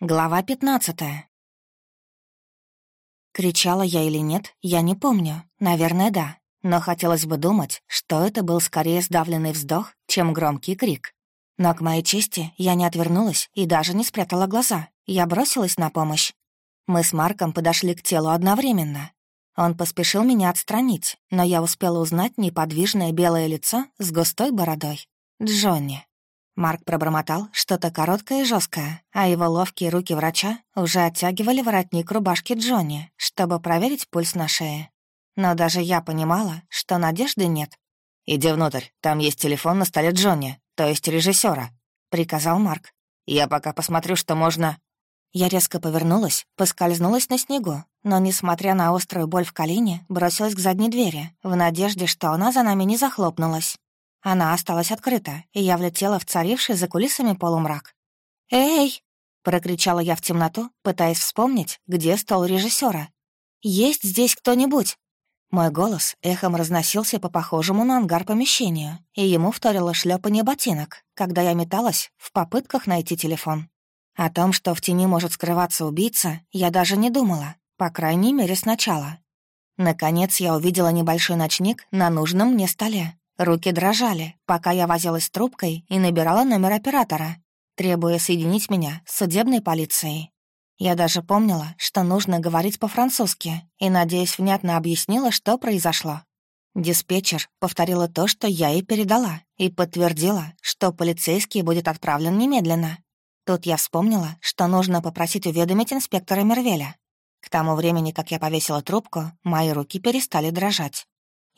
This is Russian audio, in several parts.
Глава пятнадцатая. Кричала я или нет, я не помню. Наверное, да. Но хотелось бы думать, что это был скорее сдавленный вздох, чем громкий крик. Но к моей чести я не отвернулась и даже не спрятала глаза. Я бросилась на помощь. Мы с Марком подошли к телу одновременно. Он поспешил меня отстранить, но я успела узнать неподвижное белое лицо с густой бородой. Джонни. Марк пробормотал что-то короткое и жесткое, а его ловкие руки врача уже оттягивали воротник рубашки Джонни, чтобы проверить пульс на шее. Но даже я понимала, что надежды нет. «Иди внутрь, там есть телефон на столе Джонни, то есть режиссера, приказал Марк. «Я пока посмотрю, что можно...» Я резко повернулась, поскользнулась на снегу, но, несмотря на острую боль в колене, бросилась к задней двери, в надежде, что она за нами не захлопнулась. Она осталась открыта, и я влетела в царивший за кулисами полумрак. «Эй!» — прокричала я в темноту, пытаясь вспомнить, где стол режиссера. «Есть здесь кто-нибудь?» Мой голос эхом разносился по похожему на ангар помещению, и ему вторило шлепанье ботинок, когда я металась в попытках найти телефон. О том, что в тени может скрываться убийца, я даже не думала, по крайней мере, сначала. Наконец я увидела небольшой ночник на нужном мне столе, Руки дрожали, пока я возилась с трубкой и набирала номер оператора, требуя соединить меня с судебной полицией. Я даже помнила, что нужно говорить по-французски, и, надеясь, внятно объяснила, что произошло. Диспетчер повторила то, что я ей передала, и подтвердила, что полицейский будет отправлен немедленно. Тут я вспомнила, что нужно попросить уведомить инспектора Мервеля. К тому времени, как я повесила трубку, мои руки перестали дрожать.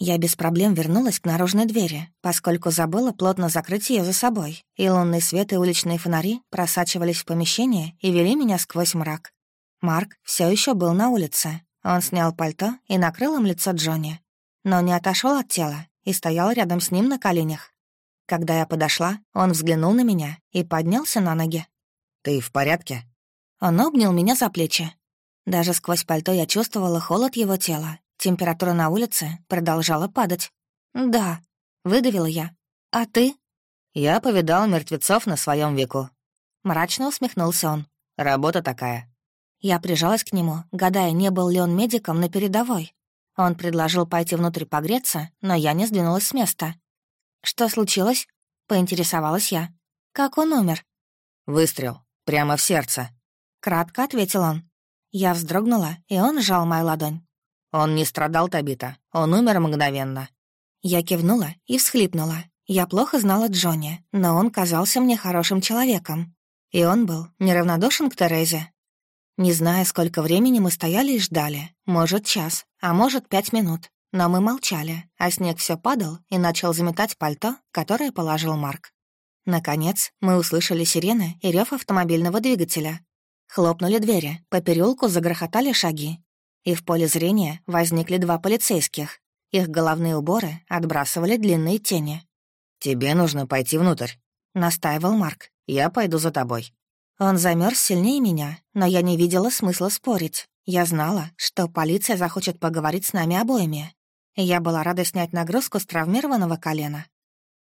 Я без проблем вернулась к наружной двери, поскольку забыла плотно закрыть ее за собой, и лунный свет и уличные фонари просачивались в помещение и вели меня сквозь мрак. Марк все еще был на улице. Он снял пальто и накрыл им лицо Джонни, но не отошел от тела и стоял рядом с ним на коленях. Когда я подошла, он взглянул на меня и поднялся на ноги. «Ты в порядке?» Он обнял меня за плечи. Даже сквозь пальто я чувствовала холод его тела Температура на улице продолжала падать. «Да», — выдавила я. «А ты?» «Я повидал мертвецов на своем веку». Мрачно усмехнулся он. «Работа такая». Я прижалась к нему, гадая, не был ли он медиком на передовой. Он предложил пойти внутрь погреться, но я не сдвинулась с места. «Что случилось?» — поинтересовалась я. «Как он умер?» «Выстрел. Прямо в сердце». Кратко ответил он. Я вздрогнула, и он сжал мою ладонь. «Он не страдал, Табита. Он умер мгновенно». Я кивнула и всхлипнула. Я плохо знала Джонни, но он казался мне хорошим человеком. И он был неравнодушен к Терезе. Не знаю, сколько времени мы стояли и ждали. Может, час, а может, пять минут. Но мы молчали, а снег все падал и начал заметать пальто, которое положил Марк. Наконец, мы услышали сирены и рев автомобильного двигателя. Хлопнули двери, по переулку загрохотали шаги, и в поле зрения возникли два полицейских. Их головные уборы отбрасывали длинные тени. «Тебе нужно пойти внутрь», — настаивал Марк. «Я пойду за тобой». Он замерз сильнее меня, но я не видела смысла спорить. Я знала, что полиция захочет поговорить с нами обоими. я была рада снять нагрузку с травмированного колена.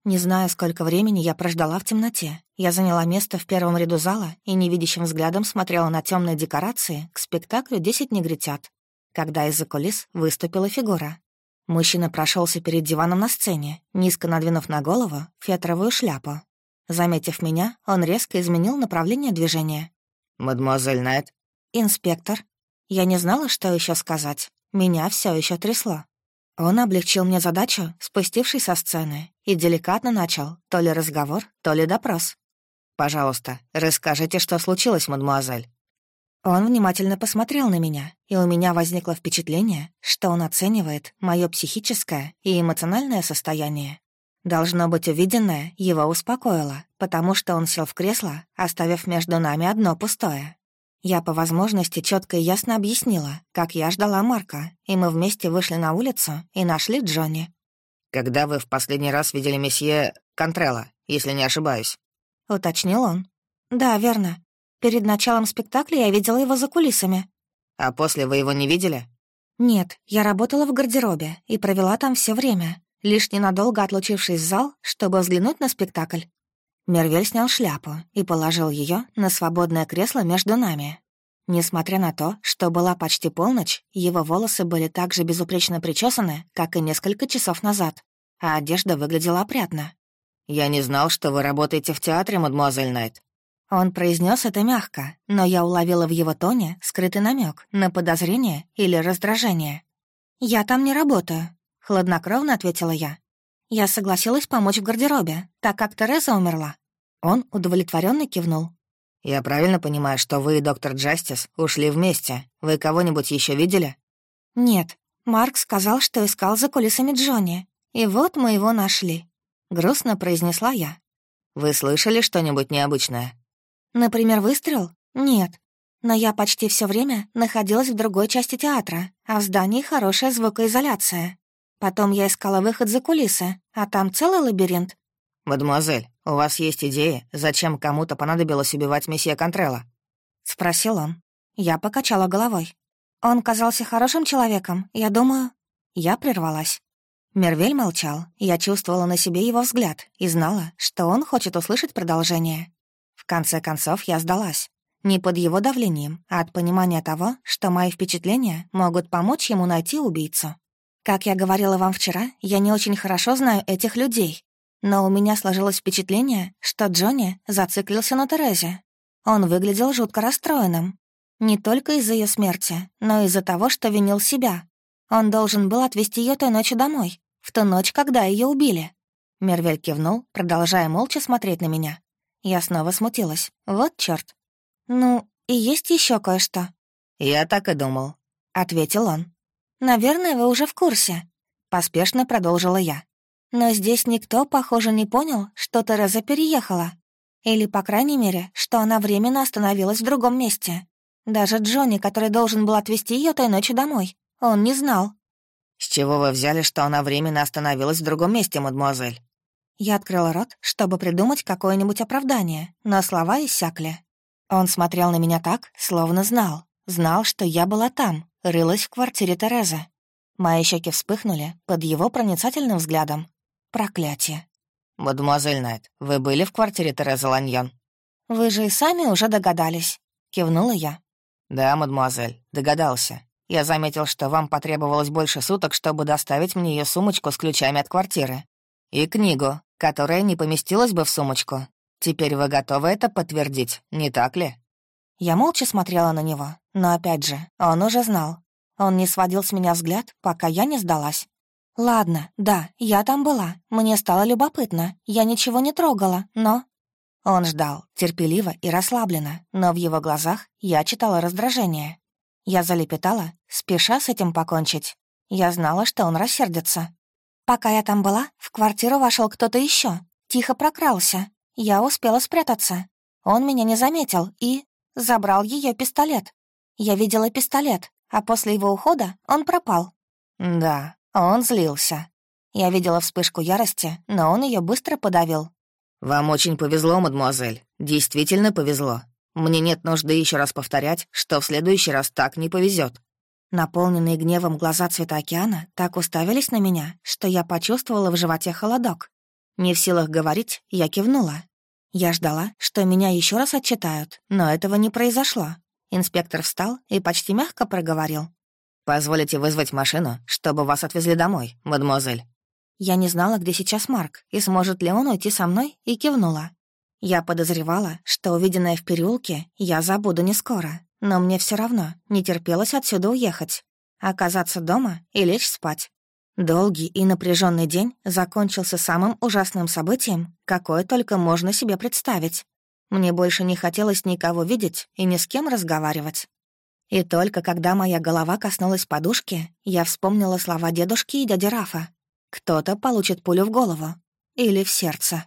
Не знаю, сколько времени я прождала в темноте. Я заняла место в первом ряду зала и невидящим взглядом смотрела на темные декорации к спектаклю «Десять негритят» когда из-за кулис выступила фигура. Мужчина прошелся перед диваном на сцене, низко надвинув на голову фетровую шляпу. Заметив меня, он резко изменил направление движения. «Мадемуазель Найт?» «Инспектор». Я не знала, что еще сказать. Меня все еще трясло. Он облегчил мне задачу, спустившись со сцены, и деликатно начал то ли разговор, то ли допрос. «Пожалуйста, расскажите, что случилось, мадемуазель». Он внимательно посмотрел на меня, и у меня возникло впечатление, что он оценивает мое психическое и эмоциональное состояние. Должно быть, увиденное его успокоило, потому что он сел в кресло, оставив между нами одно пустое. Я по возможности четко и ясно объяснила, как я ждала Марка, и мы вместе вышли на улицу и нашли Джонни. «Когда вы в последний раз видели месье Контрелла, если не ошибаюсь?» — уточнил он. «Да, верно. Перед началом спектакля я видела его за кулисами. А после вы его не видели? Нет, я работала в гардеробе и провела там все время, лишь ненадолго отлучившись в зал, чтобы взглянуть на спектакль. Мервель снял шляпу и положил ее на свободное кресло между нами. Несмотря на то, что была почти полночь, его волосы были так же безупречно причесаны, как и несколько часов назад, а одежда выглядела опрятно. «Я не знал, что вы работаете в театре, мадемуазель Найт». Он произнес это мягко, но я уловила в его тоне скрытый намек на подозрение или раздражение. «Я там не работаю», — хладнокровно ответила я. «Я согласилась помочь в гардеробе, так как Тереза умерла». Он удовлетворенно кивнул. «Я правильно понимаю, что вы и доктор Джастис ушли вместе? Вы кого-нибудь еще видели?» «Нет. Марк сказал, что искал за кулисами Джонни. И вот мы его нашли», — грустно произнесла я. «Вы слышали что-нибудь необычное?» «Например, выстрел? Нет. Но я почти все время находилась в другой части театра, а в здании хорошая звукоизоляция. Потом я искала выход за кулисы, а там целый лабиринт. «Мадемуазель, у вас есть идеи, зачем кому-то понадобилось убивать месье Контрелла?» — спросил он. Я покачала головой. Он казался хорошим человеком, я думаю... Я прервалась. Мервель молчал, я чувствовала на себе его взгляд и знала, что он хочет услышать продолжение. Конце концов, я сдалась. Не под его давлением, а от понимания того, что мои впечатления могут помочь ему найти убийцу. Как я говорила вам вчера, я не очень хорошо знаю этих людей, но у меня сложилось впечатление, что Джонни зациклился на Терезе. Он выглядел жутко расстроенным. Не только из-за ее смерти, но и из-за того, что винил себя. Он должен был отвезти ее той ночью домой, в ту ночь, когда ее убили. Мервель кивнул, продолжая молча смотреть на меня. Я снова смутилась. Вот чёрт. «Ну, и есть еще кое-что». «Я так и думал», — ответил он. «Наверное, вы уже в курсе», — поспешно продолжила я. Но здесь никто, похоже, не понял, что Тереза переехала. Или, по крайней мере, что она временно остановилась в другом месте. Даже Джонни, который должен был отвезти ее той ночью домой, он не знал. «С чего вы взяли, что она временно остановилась в другом месте, мадемуазель?» Я открыла рот, чтобы придумать какое-нибудь оправдание, но слова иссякли. Он смотрел на меня так, словно знал. Знал, что я была там, рылась в квартире Терезы. Мои щеки вспыхнули под его проницательным взглядом. Проклятие. «Мадемуазель Найт, вы были в квартире Терезы Ланьон?» «Вы же и сами уже догадались», — кивнула я. «Да, мадемуазель, догадался. Я заметил, что вам потребовалось больше суток, чтобы доставить мне ее сумочку с ключами от квартиры. И книгу, которая не поместилась бы в сумочку. Теперь вы готовы это подтвердить, не так ли?» Я молча смотрела на него, но опять же, он уже знал. Он не сводил с меня взгляд, пока я не сдалась. «Ладно, да, я там была. Мне стало любопытно. Я ничего не трогала, но...» Он ждал, терпеливо и расслабленно, но в его глазах я читала раздражение. Я залепетала, спеша с этим покончить. Я знала, что он рассердится. Пока я там была, в квартиру вошел кто-то еще, тихо прокрался. Я успела спрятаться. Он меня не заметил и забрал ее пистолет. Я видела пистолет, а после его ухода он пропал. Да, он злился. Я видела вспышку ярости, но он ее быстро подавил. «Вам очень повезло, мадемуазель. Действительно повезло. Мне нет нужды еще раз повторять, что в следующий раз так не повезет. Наполненные гневом глаза цвета океана так уставились на меня, что я почувствовала в животе холодок. Не в силах говорить, я кивнула. Я ждала, что меня еще раз отчитают, но этого не произошло. Инспектор встал и почти мягко проговорил. «Позволите вызвать машину, чтобы вас отвезли домой, мадемуазель?» Я не знала, где сейчас Марк, и сможет ли он уйти со мной, и кивнула. Я подозревала, что увиденное в переулке я забуду не скоро, но мне все равно не терпелось отсюда уехать, оказаться дома и лечь спать. Долгий и напряженный день закончился самым ужасным событием, какое только можно себе представить. Мне больше не хотелось никого видеть и ни с кем разговаривать. И только когда моя голова коснулась подушки, я вспомнила слова дедушки и дяди Рафа. «Кто-то получит пулю в голову. Или в сердце».